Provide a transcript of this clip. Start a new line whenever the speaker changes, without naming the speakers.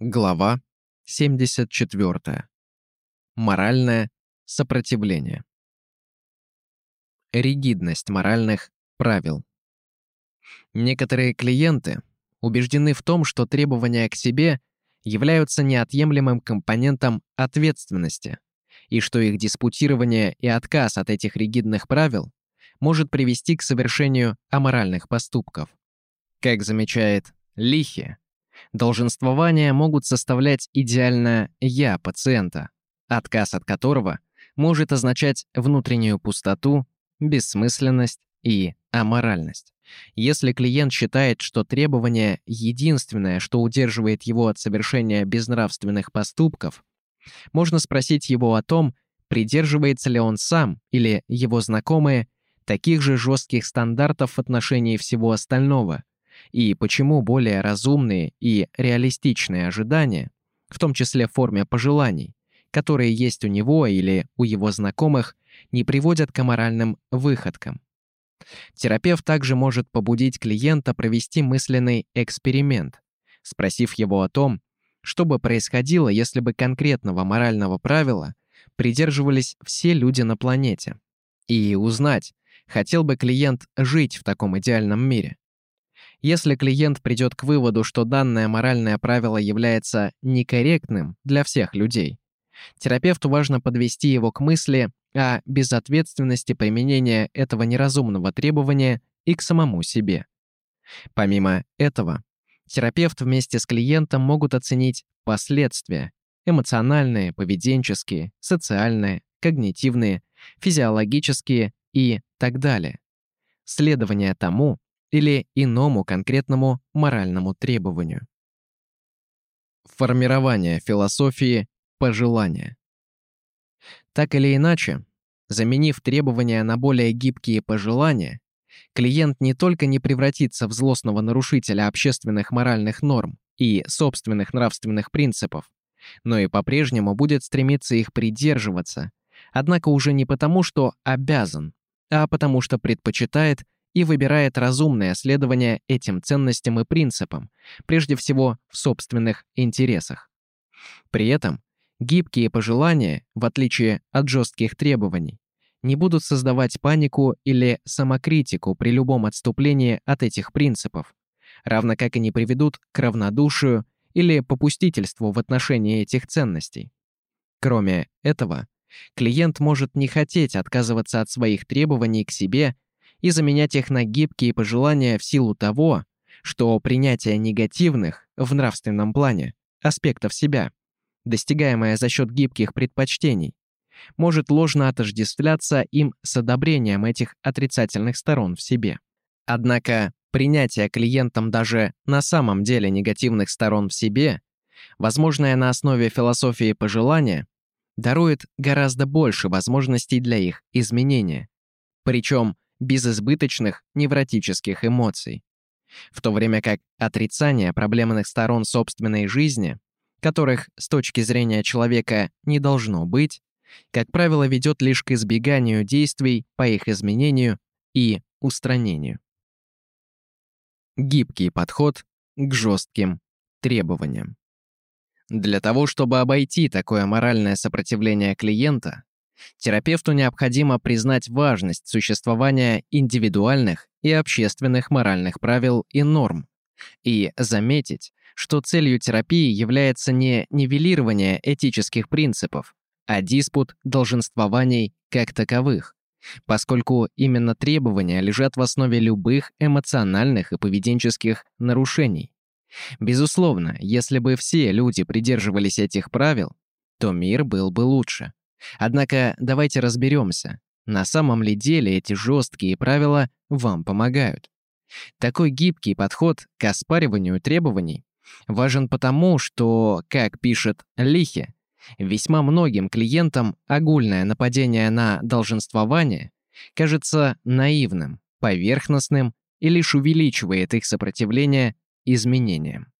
Глава 74. Моральное сопротивление. Ригидность моральных правил. Некоторые клиенты убеждены в том, что требования к себе являются неотъемлемым компонентом ответственности, и что их диспутирование и отказ от этих ригидных правил может привести к совершению аморальных поступков. Как замечает Лихи, Долженствования могут составлять идеальное «я» пациента, отказ от которого может означать внутреннюю пустоту, бессмысленность и аморальность. Если клиент считает, что требование — единственное, что удерживает его от совершения безнравственных поступков, можно спросить его о том, придерживается ли он сам или его знакомые таких же жестких стандартов в отношении всего остального, и почему более разумные и реалистичные ожидания, в том числе в форме пожеланий, которые есть у него или у его знакомых, не приводят к аморальным выходкам. Терапевт также может побудить клиента провести мысленный эксперимент, спросив его о том, что бы происходило, если бы конкретного морального правила придерживались все люди на планете, и узнать, хотел бы клиент жить в таком идеальном мире. Если клиент придет к выводу, что данное моральное правило является некорректным для всех людей, терапевту важно подвести его к мысли о безответственности применения этого неразумного требования и к самому себе. Помимо этого, терапевт вместе с клиентом могут оценить последствия – эмоциональные, поведенческие, социальные, когнитивные, физиологические и так далее. Следование тому, или иному конкретному моральному требованию. Формирование философии пожелания. Так или иначе, заменив требования на более гибкие пожелания, клиент не только не превратится в злостного нарушителя общественных моральных норм и собственных нравственных принципов, но и по-прежнему будет стремиться их придерживаться, однако уже не потому, что обязан, а потому что предпочитает и выбирает разумное следование этим ценностям и принципам, прежде всего в собственных интересах. При этом гибкие пожелания, в отличие от жестких требований, не будут создавать панику или самокритику при любом отступлении от этих принципов, равно как и не приведут к равнодушию или попустительству в отношении этих ценностей. Кроме этого, клиент может не хотеть отказываться от своих требований к себе и заменять их на гибкие пожелания в силу того, что принятие негативных, в нравственном плане, аспектов себя, достигаемое за счет гибких предпочтений, может ложно отождествляться им с одобрением этих отрицательных сторон в себе. Однако принятие клиентам даже на самом деле негативных сторон в себе, возможное на основе философии пожелания, дарует гораздо больше возможностей для их изменения. Причем без избыточных невротических эмоций. В то время как отрицание проблемных сторон собственной жизни, которых с точки зрения человека не должно быть, как правило, ведет лишь к избеганию действий по их изменению и устранению. Гибкий подход к жестким требованиям. Для того, чтобы обойти такое моральное сопротивление клиента, Терапевту необходимо признать важность существования индивидуальных и общественных моральных правил и норм и заметить, что целью терапии является не нивелирование этических принципов, а диспут долженствований как таковых, поскольку именно требования лежат в основе любых эмоциональных и поведенческих нарушений. Безусловно, если бы все люди придерживались этих правил, то мир был бы лучше. Однако давайте разберемся, на самом ли деле эти жесткие правила вам помогают. Такой гибкий подход к оспариванию требований важен потому, что, как пишет Лихе, весьма многим клиентам огульное нападение на долженствование кажется наивным, поверхностным и лишь увеличивает их сопротивление изменениям.